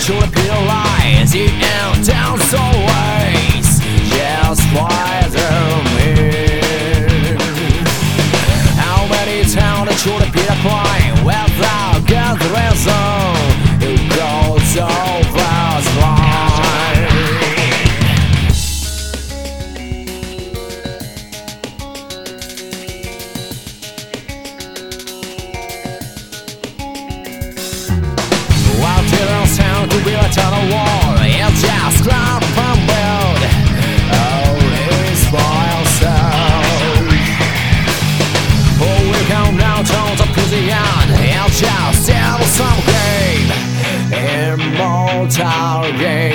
should realize be a tunnel wall, it's just ground from build. Oh, it's spoiled so. Oh, we come now down to prison. It's just still some game, immortal game.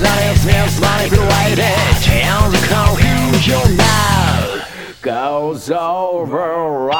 Nationalism is manipulated and the confusion now goes over.